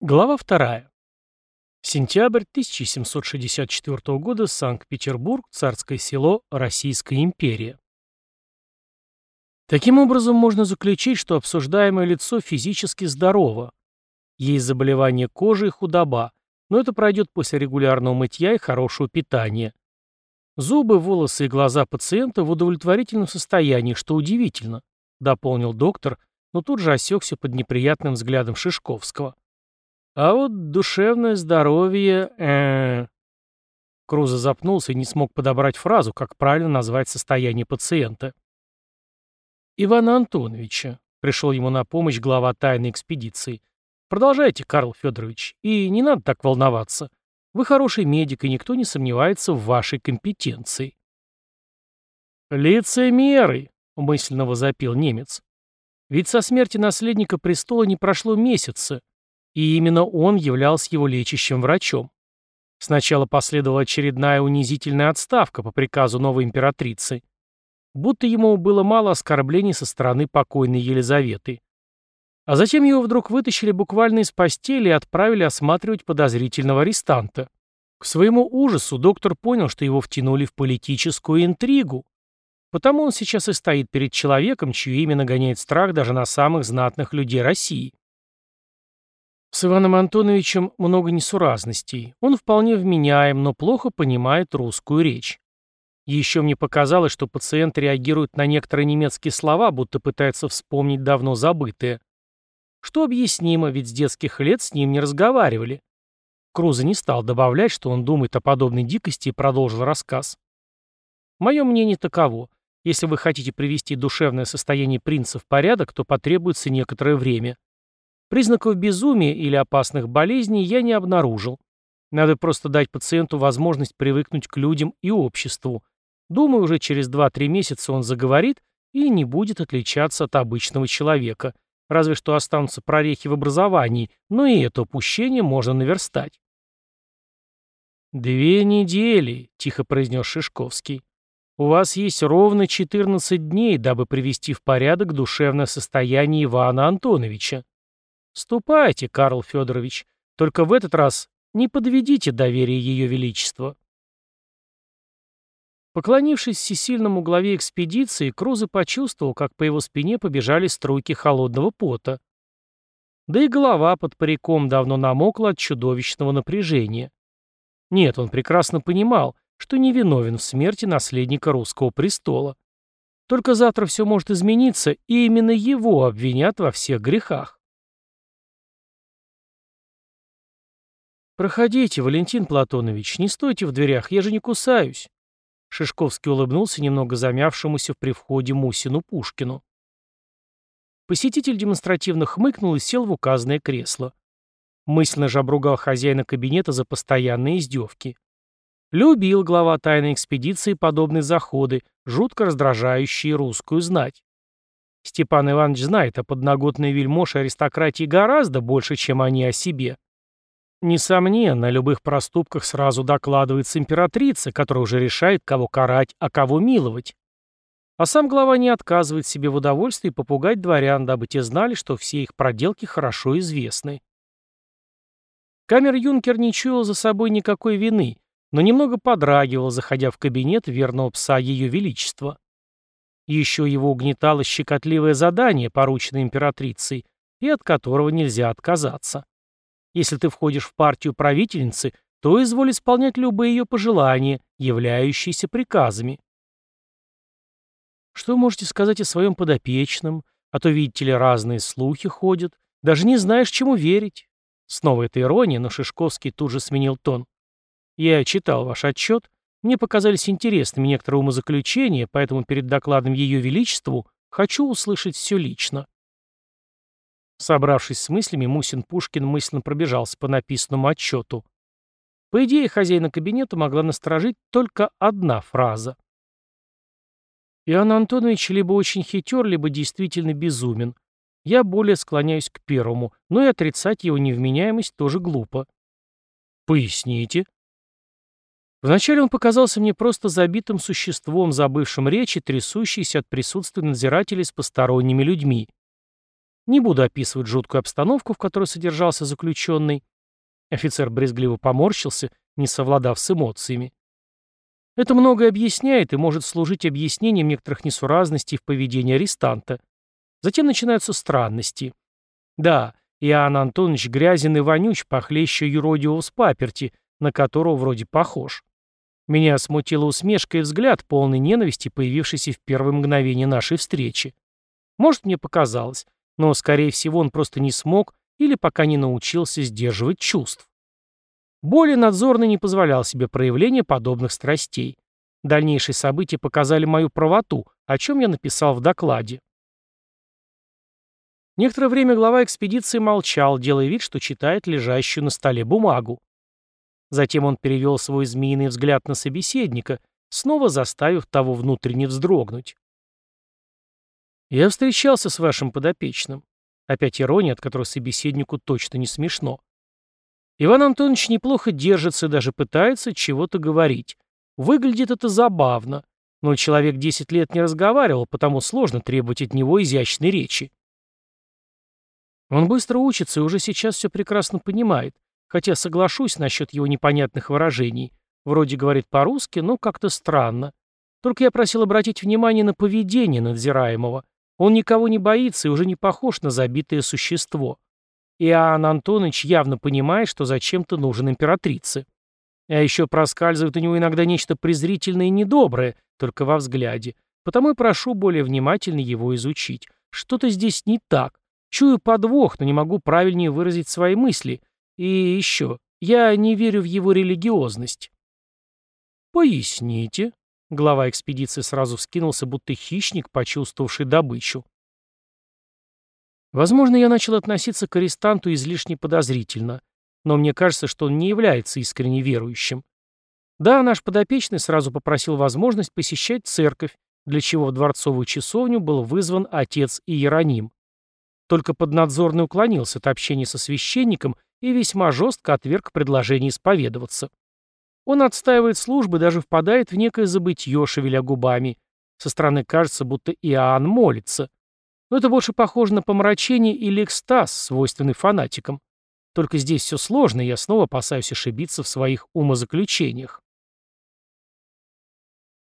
Глава вторая. Сентябрь 1764 года, Санкт-Петербург, Царское село, Российская империя. Таким образом, можно заключить, что обсуждаемое лицо физически здорово. Есть заболевание кожи и худоба, но это пройдет после регулярного мытья и хорошего питания. Зубы, волосы и глаза пациента в удовлетворительном состоянии, что удивительно, дополнил доктор, но тут же осекся под неприятным взглядом Шишковского. А вот душевное здоровье... Э... Круза запнулся и не смог подобрать фразу, как правильно назвать состояние пациента. Ивана Антоновича. Пришел ему на помощь глава тайной экспедиции. Продолжайте, Карл Федорович, и не надо так волноваться. Вы хороший медик, и никто не сомневается в вашей компетенции. «Лицемеры!» — мысленно возопил немец. «Ведь со смерти наследника престола не прошло месяца, и именно он являлся его лечащим врачом. Сначала последовала очередная унизительная отставка по приказу новой императрицы. Будто ему было мало оскорблений со стороны покойной Елизаветы. А затем его вдруг вытащили буквально из постели и отправили осматривать подозрительного арестанта. К своему ужасу доктор понял, что его втянули в политическую интригу. Потому он сейчас и стоит перед человеком, чье имя нагоняет страх даже на самых знатных людей России. С Иваном Антоновичем много несуразностей. Он вполне вменяем, но плохо понимает русскую речь. Еще мне показалось, что пациент реагирует на некоторые немецкие слова, будто пытается вспомнить давно забытые. Что объяснимо, ведь с детских лет с ним не разговаривали. Круза не стал добавлять, что он думает о подобной дикости и продолжил рассказ. Мое мнение таково. Если вы хотите привести душевное состояние принца в порядок, то потребуется некоторое время. Признаков безумия или опасных болезней я не обнаружил. Надо просто дать пациенту возможность привыкнуть к людям и обществу. Думаю, уже через 2-3 месяца он заговорит и не будет отличаться от обычного человека. Разве что останутся прорехи в образовании, но и это упущение можно наверстать. «Две недели», — тихо произнес Шишковский. «У вас есть ровно 14 дней, дабы привести в порядок душевное состояние Ивана Антоновича. «Ступайте, Карл Федорович, только в этот раз не подведите доверие Ее Величества». Поклонившись всесильному главе экспедиции, Круза почувствовал, как по его спине побежали струйки холодного пота. Да и голова под париком давно намокла от чудовищного напряжения. Нет, он прекрасно понимал, что не виновен в смерти наследника русского престола. Только завтра все может измениться, и именно его обвинят во всех грехах. «Проходите, Валентин Платонович, не стойте в дверях, я же не кусаюсь». Шишковский улыбнулся немного замявшемуся при входе Мусину Пушкину. Посетитель демонстративно хмыкнул и сел в указанное кресло. Мысленно же обругал хозяина кабинета за постоянные издевки. Любил глава тайной экспедиции подобные заходы, жутко раздражающие русскую знать. Степан Иванович знает о подноготной вельмож аристократии гораздо больше, чем они о себе. Несомненно, о любых проступках сразу докладывается императрица, которая уже решает, кого карать, а кого миловать. А сам глава не отказывает себе в удовольствии попугать дворян, дабы те знали, что все их проделки хорошо известны. Камер-юнкер не чуял за собой никакой вины, но немного подрагивал, заходя в кабинет верного пса Ее Величества. Еще его угнетало щекотливое задание, порученное императрицей, и от которого нельзя отказаться. Если ты входишь в партию правительницы, то изволь исполнять любые ее пожелания, являющиеся приказами. Что можете сказать о своем подопечном? А то, видите ли, разные слухи ходят. Даже не знаешь, чему верить. Снова эта ирония, но Шишковский тут же сменил тон. Я читал ваш отчет. Мне показались интересными некоторые умозаключения, поэтому перед докладом Ее Величеству хочу услышать все лично. Собравшись с мыслями, Мусин Пушкин мысленно пробежался по написанному отчету. По идее, хозяина кабинета могла насторожить только одна фраза. Иоанн Антонович либо очень хитер, либо действительно безумен. Я более склоняюсь к первому, но и отрицать его невменяемость тоже глупо. Поясните. Вначале он показался мне просто забитым существом, забывшим речи, трясущейся от присутствия надзирателей с посторонними людьми. Не буду описывать жуткую обстановку, в которой содержался заключенный. Офицер брезгливо поморщился, не совладав с эмоциями. Это многое объясняет и может служить объяснением некоторых несуразностей в поведении арестанта. Затем начинаются странности. Да, Иоанн Антонович грязен и вонюч, похлеще юродивого с паперти, на которого вроде похож. Меня смутила усмешка и взгляд, полный ненависти, появившийся в первое мгновение нашей встречи. Может, мне показалось, но, скорее всего, он просто не смог или пока не научился сдерживать чувств. Более надзорный не позволял себе проявления подобных страстей. Дальнейшие события показали мою правоту, о чем я написал в докладе. Некоторое время глава экспедиции молчал, делая вид, что читает лежащую на столе бумагу. Затем он перевел свой змеиный взгляд на собеседника, снова заставив того внутренне вздрогнуть. «Я встречался с вашим подопечным». Опять ирония, от которой собеседнику точно не смешно. Иван Антонович неплохо держится и даже пытается чего-то говорить. Выглядит это забавно. Но человек 10 лет не разговаривал, потому сложно требовать от него изящной речи. Он быстро учится и уже сейчас все прекрасно понимает, хотя соглашусь насчет его непонятных выражений. Вроде говорит по-русски, но как-то странно. Только я просил обратить внимание на поведение надзираемого. Он никого не боится и уже не похож на забитое существо. Иоанн Антонович явно понимает, что зачем-то нужен императрице. А еще проскальзывает у него иногда нечто презрительное и недоброе, только во взгляде. Потому и прошу более внимательно его изучить. Что-то здесь не так. Чую подвох, но не могу правильнее выразить свои мысли. И еще, я не верю в его религиозность. Поясните. Глава экспедиции сразу вскинулся, будто хищник, почувствовавший добычу. Возможно, я начал относиться к арестанту излишне подозрительно, но мне кажется, что он не является искренне верующим. Да, наш подопечный сразу попросил возможность посещать церковь, для чего в дворцовую часовню был вызван отец Иероним. Только поднадзорный уклонился от общения со священником и весьма жестко отверг предложение исповедоваться. Он отстаивает службы, даже впадает в некое забытье, шевеля губами. Со стороны кажется, будто Иоанн молится. Но это больше похоже на помрачение или экстаз, свойственный фанатикам. Только здесь все сложно, и я снова опасаюсь ошибиться в своих умозаключениях.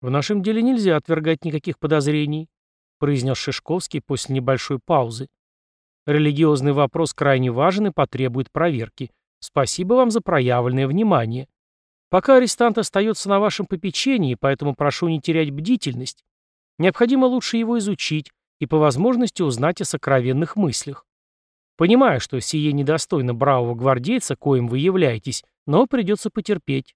«В нашем деле нельзя отвергать никаких подозрений», произнес Шишковский после небольшой паузы. «Религиозный вопрос крайне важен и потребует проверки. Спасибо вам за проявленное внимание. Пока арестант остается на вашем попечении, поэтому прошу не терять бдительность. Необходимо лучше его изучить, и по возможности узнать о сокровенных мыслях. Понимаю, что сие недостойно бравого гвардейца, коим вы являетесь, но придется потерпеть.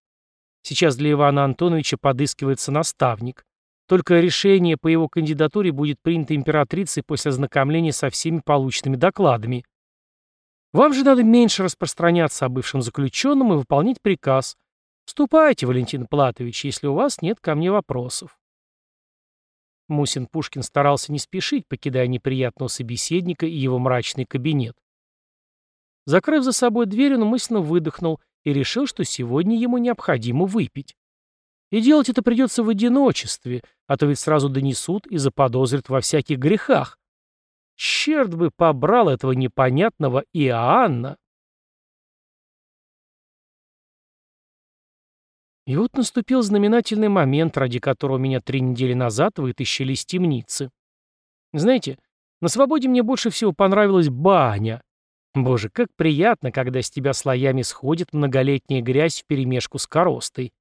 Сейчас для Ивана Антоновича подыскивается наставник. Только решение по его кандидатуре будет принято императрицей после ознакомления со всеми полученными докладами. Вам же надо меньше распространяться о бывшем заключенном и выполнять приказ. Ступайте, Валентин Платович, если у вас нет ко мне вопросов. Мусин Пушкин старался не спешить, покидая неприятного собеседника и его мрачный кабинет. Закрыв за собой дверь, он мысленно выдохнул и решил, что сегодня ему необходимо выпить. И делать это придется в одиночестве, а то ведь сразу донесут и заподозрят во всяких грехах. Черт бы побрал этого непонятного Иоанна! И вот наступил знаменательный момент, ради которого меня три недели назад вытащили из темницы. Знаете, на свободе мне больше всего понравилась баня. Боже, как приятно, когда с тебя слоями сходит многолетняя грязь вперемешку с коростой.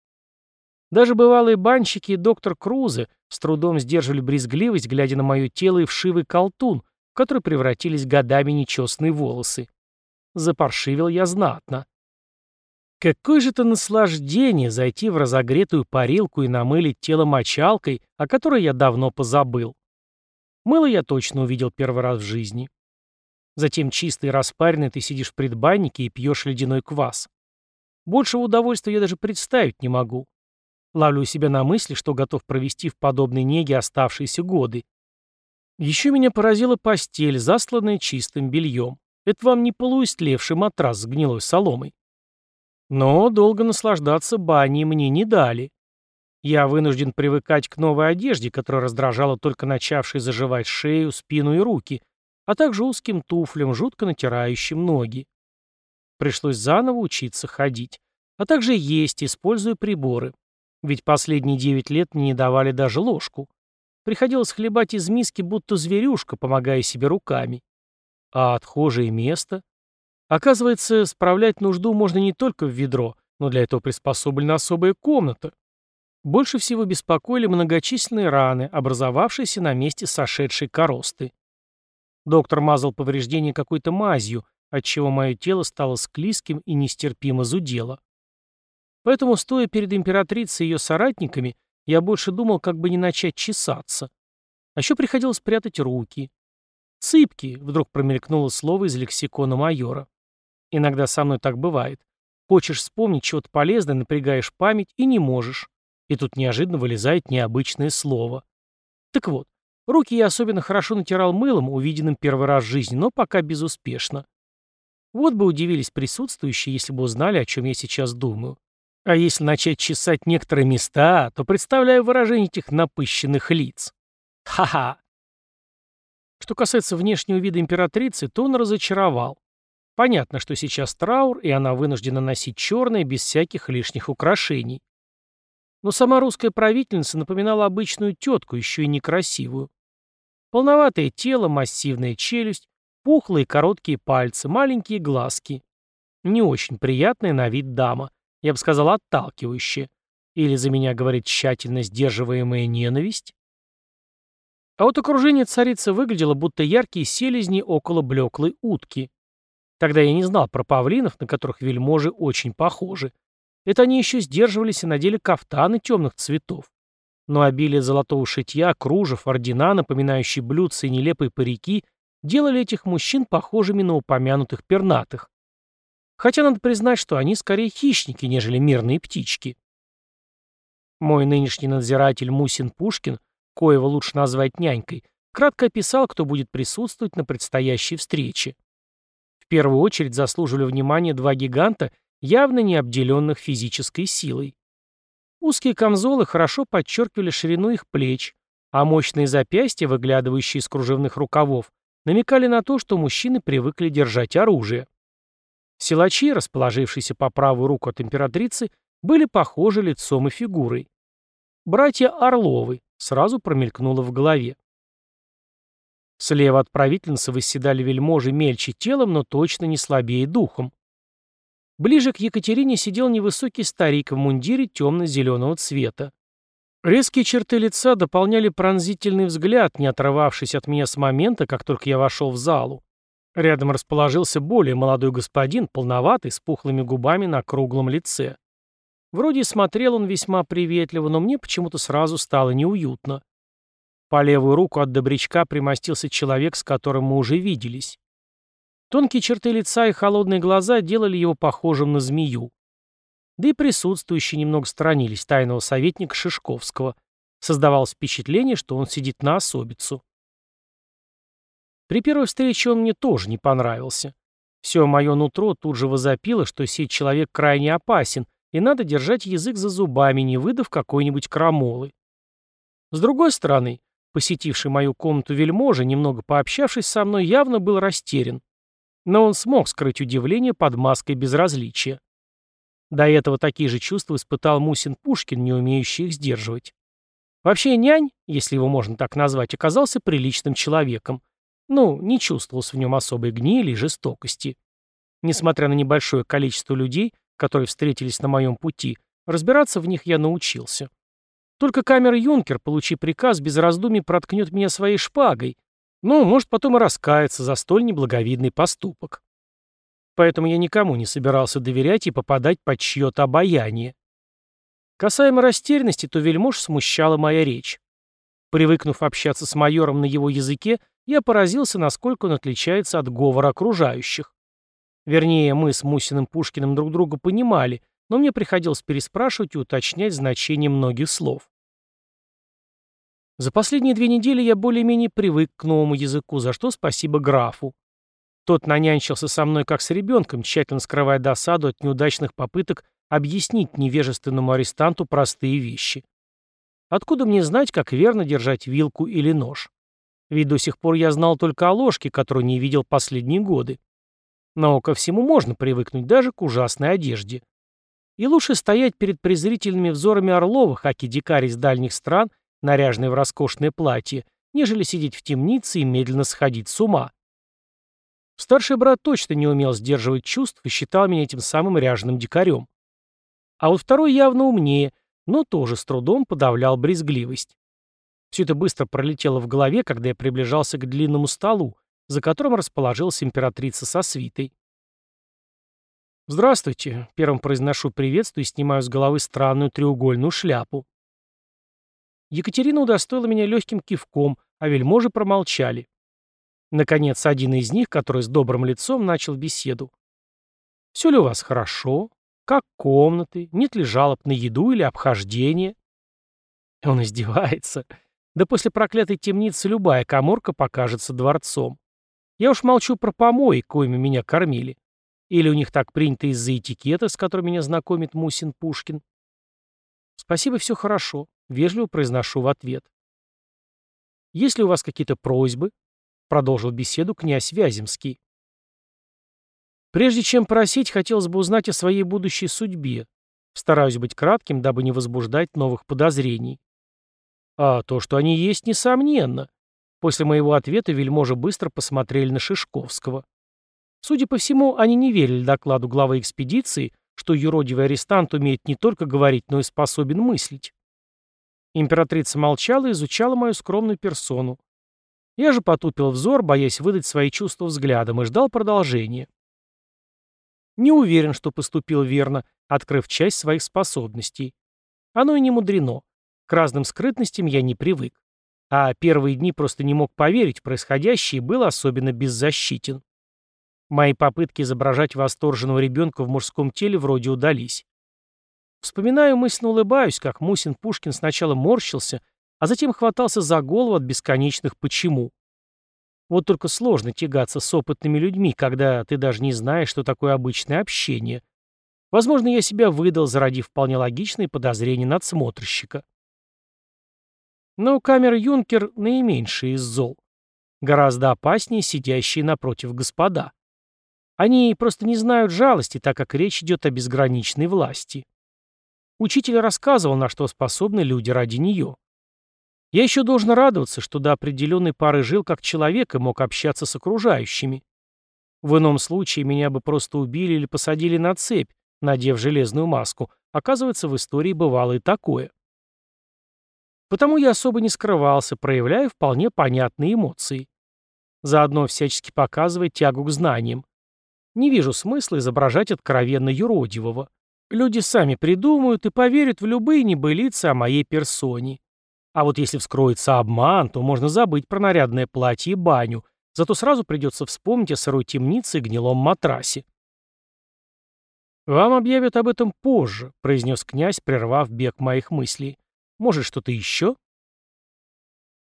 Даже бывалые банщики и доктор Крузе с трудом сдерживали брезгливость, глядя на мое тело и вшивый колтун, в который превратились годами нечестные волосы. Запаршивил я знатно. Какое же это наслаждение зайти в разогретую парилку и намылить тело мочалкой, о которой я давно позабыл. Мыло я точно увидел первый раз в жизни. Затем чистый и распаренный ты сидишь в предбаннике и пьешь ледяной квас. Большего удовольствия я даже представить не могу. Ловлю себя на мысли, что готов провести в подобной неге оставшиеся годы. Еще меня поразила постель, засланная чистым бельем. Это вам не полуистлевший матрас с гнилой соломой. Но долго наслаждаться баней мне не дали. Я вынужден привыкать к новой одежде, которая раздражала только начавшие заживать шею, спину и руки, а также узким туфлям, жутко натирающим ноги. Пришлось заново учиться ходить, а также есть, используя приборы. Ведь последние девять лет мне не давали даже ложку. Приходилось хлебать из миски, будто зверюшка, помогая себе руками. А отхожее место? Оказывается, справлять нужду можно не только в ведро, но для этого приспособлена особая комната. Больше всего беспокоили многочисленные раны, образовавшиеся на месте сошедшей коросты. Доктор мазал повреждения какой-то мазью, отчего мое тело стало склизким и нестерпимо зудело. Поэтому, стоя перед императрицей и ее соратниками, я больше думал, как бы не начать чесаться. А еще приходилось прятать руки. «Цыпки», — вдруг промелькнуло слово из лексикона майора. Иногда со мной так бывает. Хочешь вспомнить чего-то полезное, напрягаешь память и не можешь. И тут неожиданно вылезает необычное слово. Так вот, руки я особенно хорошо натирал мылом, увиденным первый раз в жизни, но пока безуспешно. Вот бы удивились присутствующие, если бы узнали, о чем я сейчас думаю. А если начать чесать некоторые места, то представляю выражение этих напыщенных лиц. Ха-ха. Что касается внешнего вида императрицы, то он разочаровал. Понятно, что сейчас траур, и она вынуждена носить черное без всяких лишних украшений. Но сама русская правительница напоминала обычную тетку, еще и некрасивую. Полноватое тело, массивная челюсть, пухлые короткие пальцы, маленькие глазки. Не очень приятная на вид дама. Я бы сказал, отталкивающая. Или за меня говорит тщательно сдерживаемая ненависть? А вот окружение царицы выглядело, будто яркие селезни около блеклой утки. Тогда я не знал про павлинов, на которых вельможи очень похожи. Это они еще сдерживались и надели кафтаны темных цветов. Но обилие золотого шитья, кружев, ордена, напоминающие блюдца и нелепые парики, делали этих мужчин похожими на упомянутых пернатых. Хотя надо признать, что они скорее хищники, нежели мирные птички. Мой нынешний надзиратель Мусин Пушкин, коего лучше назвать нянькой, кратко описал, кто будет присутствовать на предстоящей встрече. В первую очередь заслуживали внимания два гиганта, явно не обделенных физической силой. Узкие камзолы хорошо подчеркивали ширину их плеч, а мощные запястья, выглядывающие из кружевных рукавов, намекали на то, что мужчины привыкли держать оружие. Силачи, расположившиеся по правую руку от императрицы, были похожи лицом и фигурой. Братья Орловы сразу промелькнуло в голове. Слева от правительницы восседали вельможи мельче телом, но точно не слабее духом. Ближе к Екатерине сидел невысокий старик в мундире темно-зеленого цвета. Резкие черты лица дополняли пронзительный взгляд, не отрывавшись от меня с момента, как только я вошел в залу. Рядом расположился более молодой господин, полноватый, с пухлыми губами на круглом лице. Вроде смотрел он весьма приветливо, но мне почему-то сразу стало неуютно. По левую руку от добрячка примостился человек, с которым мы уже виделись. Тонкие черты лица и холодные глаза делали его похожим на змею. Да и присутствующие немного сторонились тайного советника Шишковского. Создавалось впечатление, что он сидит на особицу. При первой встрече он мне тоже не понравился. Все мое нутро тут же возопило, что сей человек крайне опасен, и надо держать язык за зубами, не выдав какой-нибудь крамолы. С другой стороны, Посетивший мою комнату вельможа, немного пообщавшись со мной, явно был растерян. Но он смог скрыть удивление под маской безразличия. До этого такие же чувства испытал Мусин Пушкин, не умеющий их сдерживать. Вообще нянь, если его можно так назвать, оказался приличным человеком. Ну, не чувствовалось в нем особой гнили и жестокости. Несмотря на небольшое количество людей, которые встретились на моем пути, разбираться в них я научился. Только камер-юнкер, получи приказ, без раздумий проткнет меня своей шпагой. Ну, может, потом и раскаяться за столь неблаговидный поступок. Поэтому я никому не собирался доверять и попадать под чье-то обаяние. Касаемо растерянности, то вельмож смущала моя речь. Привыкнув общаться с майором на его языке, я поразился, насколько он отличается от говора окружающих. Вернее, мы с Мусиным Пушкиным друг друга понимали, но мне приходилось переспрашивать и уточнять значение многих слов. За последние две недели я более-менее привык к новому языку, за что спасибо графу. Тот нанянчился со мной как с ребенком, тщательно скрывая досаду от неудачных попыток объяснить невежественному арестанту простые вещи. Откуда мне знать, как верно держать вилку или нож? Ведь до сих пор я знал только о ложке, которую не видел последние годы. Но ко всему можно привыкнуть, даже к ужасной одежде. И лучше стоять перед презрительными взорами Орловых, аки дикарь из дальних стран, наряженный в роскошное платье, нежели сидеть в темнице и медленно сходить с ума. Старший брат точно не умел сдерживать чувств и считал меня этим самым ряженым дикарем. А вот второй явно умнее, но тоже с трудом подавлял брезгливость. Все это быстро пролетело в голове, когда я приближался к длинному столу, за которым расположилась императрица со свитой. «Здравствуйте», — первым произношу приветствие и снимаю с головы странную треугольную шляпу. Екатерина удостоила меня легким кивком, а вельможи промолчали. Наконец, один из них, который с добрым лицом, начал беседу. «Все ли у вас хорошо? Как комнаты? Нет ли жалоб на еду или обхождение?» Он издевается. Да после проклятой темницы любая коморка покажется дворцом. Я уж молчу про помои, коими меня кормили. Или у них так принято из-за этикета, с которым меня знакомит Мусин Пушкин? Спасибо, все хорошо. Вежливо произношу в ответ. Есть ли у вас какие-то просьбы? Продолжил беседу князь Вяземский. Прежде чем просить, хотелось бы узнать о своей будущей судьбе. Стараюсь быть кратким, дабы не возбуждать новых подозрений. А то, что они есть, несомненно. После моего ответа вельможи быстро посмотрели на Шишковского. Судя по всему, они не верили докладу главы экспедиции, что юродивый арестант умеет не только говорить, но и способен мыслить. Императрица молчала и изучала мою скромную персону. Я же потупил взор, боясь выдать свои чувства взглядом, и ждал продолжения. Не уверен, что поступил верно, открыв часть своих способностей. Оно и не мудрено. К разным скрытностям я не привык. А первые дни просто не мог поверить в происходящее и был особенно беззащитен. Мои попытки изображать восторженного ребенка в мужском теле вроде удались. Вспоминаю, мысленно улыбаюсь, как Мусин Пушкин сначала морщился, а затем хватался за голову от бесконечных «почему». Вот только сложно тягаться с опытными людьми, когда ты даже не знаешь, что такое обычное общение. Возможно, я себя выдал, зародив вполне логичные подозрения надсмотрщика. Но камера Юнкер наименьший из зол. Гораздо опаснее сидящие напротив господа. Они просто не знают жалости, так как речь идет о безграничной власти. Учитель рассказывал, на что способны люди ради нее. Я еще должен радоваться, что до определенной пары жил как человек и мог общаться с окружающими. В ином случае меня бы просто убили или посадили на цепь, надев железную маску. Оказывается, в истории бывало и такое. Потому я особо не скрывался, проявляя вполне понятные эмоции. Заодно всячески показывая тягу к знаниям. Не вижу смысла изображать откровенно юродивого. Люди сами придумают и поверят в любые небылицы о моей персоне. А вот если вскроется обман, то можно забыть про нарядное платье и баню, зато сразу придется вспомнить о сырой темнице и гнилом матрасе. «Вам объявят об этом позже», — произнес князь, прервав бег моих мыслей. Может, что-то еще?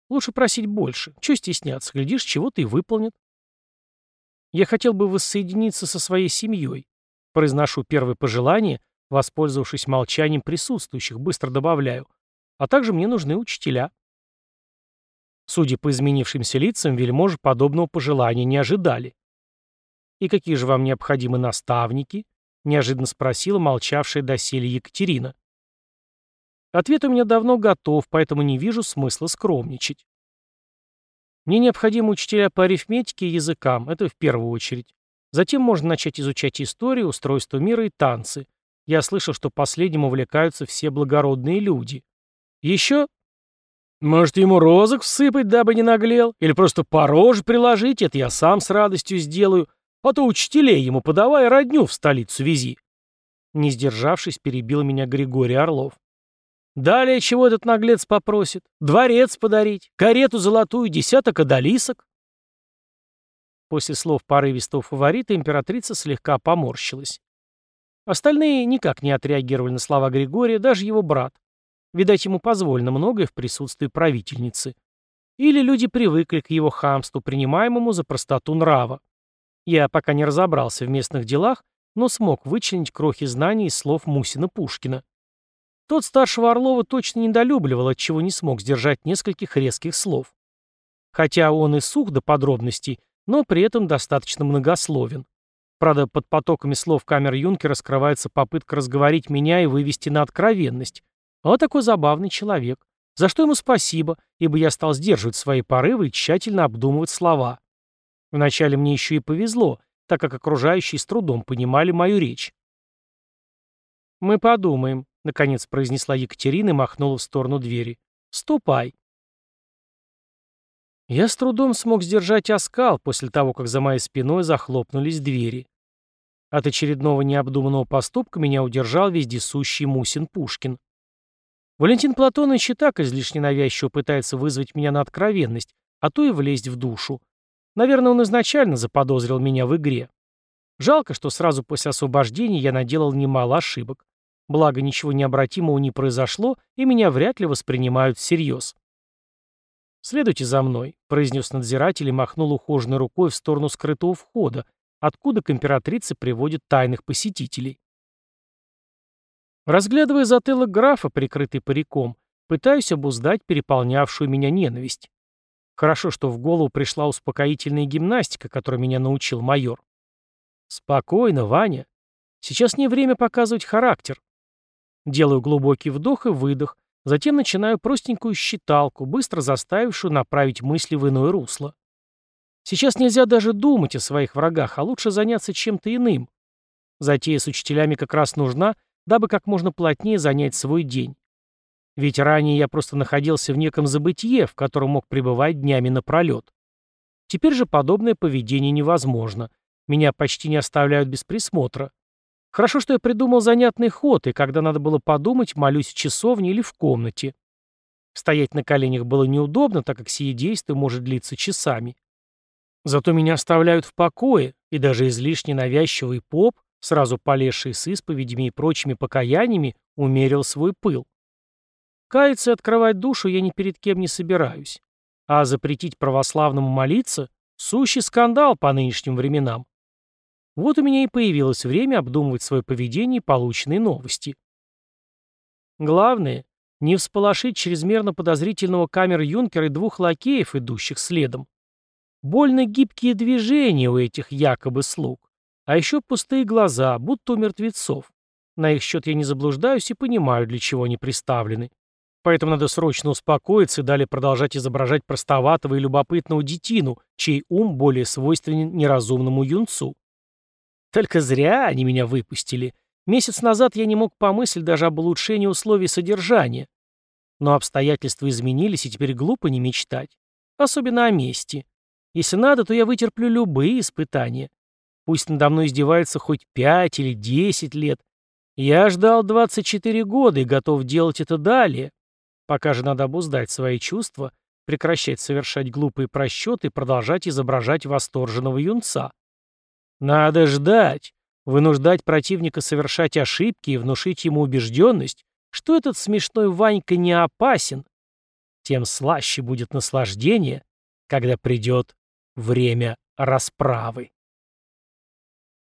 Лучше просить больше. Чего стесняться? Глядишь, чего-то и выполнит. Я хотел бы воссоединиться со своей семьей. Произношу первое пожелание, воспользовавшись молчанием присутствующих, быстро добавляю. А также мне нужны учителя. Судя по изменившимся лицам, вельможи подобного пожелания не ожидали. «И какие же вам необходимы наставники?» — неожиданно спросила молчавшая доселе Екатерина. Ответ у меня давно готов, поэтому не вижу смысла скромничать. Мне необходимы учителя по арифметике и языкам, это в первую очередь. Затем можно начать изучать историю, устройство мира и танцы. Я слышал, что последним увлекаются все благородные люди. Еще... Может, ему розок всыпать, дабы не наглел? Или просто по роже приложить, это я сам с радостью сделаю. А то учителей ему подавай родню в столицу вези. Не сдержавшись, перебил меня Григорий Орлов. Далее чего этот наглец попросит? Дворец подарить, карету золотую, десяток одолисок? После слов порывистого фаворита императрица слегка поморщилась. Остальные никак не отреагировали на слова Григория, даже его брат. Видать, ему позволено многое в присутствии правительницы. Или люди привыкли к его хамству, принимаемому за простоту нрава. Я пока не разобрался в местных делах, но смог вычленить крохи знаний из слов Мусина Пушкина. Тот старшего Орлова точно недолюбливал, отчего не смог сдержать нескольких резких слов. хотя он и сух до подробностей, но при этом достаточно многословен. Правда, под потоками слов камер Юнкера скрывается попытка разговорить меня и вывести на откровенность. Вот такой забавный человек. За что ему спасибо, ибо я стал сдерживать свои порывы и тщательно обдумывать слова. Вначале мне еще и повезло, так как окружающие с трудом понимали мою речь. «Мы подумаем», — наконец произнесла Екатерина и махнула в сторону двери. «Ступай». Я с трудом смог сдержать оскал после того, как за моей спиной захлопнулись двери. От очередного необдуманного поступка меня удержал вездесущий Мусин Пушкин. Валентин Платонович и так излишне навязчиво пытается вызвать меня на откровенность, а то и влезть в душу. Наверное, он изначально заподозрил меня в игре. Жалко, что сразу после освобождения я наделал немало ошибок. Благо, ничего необратимого не произошло, и меня вряд ли воспринимают всерьез. «Следуйте за мной», — произнес надзиратель и махнул ухоженной рукой в сторону скрытого входа, откуда к императрице приводят тайных посетителей. Разглядывая затылок графа, прикрытый париком, пытаюсь обуздать переполнявшую меня ненависть. Хорошо, что в голову пришла успокоительная гимнастика, которой меня научил майор. Спокойно, Ваня. Сейчас не время показывать характер. Делаю глубокий вдох и выдох, затем начинаю простенькую считалку, быстро заставившую направить мысли в иное русло. Сейчас нельзя даже думать о своих врагах, а лучше заняться чем-то иным. Затея с учителями как раз нужна, дабы как можно плотнее занять свой день. Ведь ранее я просто находился в неком забытие, в котором мог пребывать днями напролет. Теперь же подобное поведение невозможно. Меня почти не оставляют без присмотра. Хорошо, что я придумал занятный ход, и когда надо было подумать, молюсь в часовне или в комнате. Стоять на коленях было неудобно, так как сие действие может длиться часами. Зато меня оставляют в покое, и даже излишне навязчивый поп, сразу полезший с исповедями и прочими покаяниями, умерил свой пыл. Каяться и открывать душу я ни перед кем не собираюсь. А запретить православному молиться — сущий скандал по нынешним временам. Вот у меня и появилось время обдумывать свое поведение и полученные новости. Главное — не всполошить чрезмерно подозрительного камер юнкера и двух лакеев, идущих следом. Больно гибкие движения у этих якобы слуг. А еще пустые глаза, будто у мертвецов. На их счет я не заблуждаюсь и понимаю, для чего они приставлены. Поэтому надо срочно успокоиться и далее продолжать изображать простоватого и любопытного детину, чей ум более свойственен неразумному юнцу. Только зря они меня выпустили. Месяц назад я не мог помыслить даже об улучшении условий содержания. Но обстоятельства изменились, и теперь глупо не мечтать. Особенно о мести. Если надо, то я вытерплю любые испытания. Пусть надо мной издевается хоть пять или десять лет. Я ждал 24 года и готов делать это далее. Пока же надо обуздать свои чувства, прекращать совершать глупые просчеты и продолжать изображать восторженного юнца. Надо ждать, вынуждать противника совершать ошибки и внушить ему убежденность, что этот смешной Ванька не опасен. Тем слаще будет наслаждение, когда придет время расправы.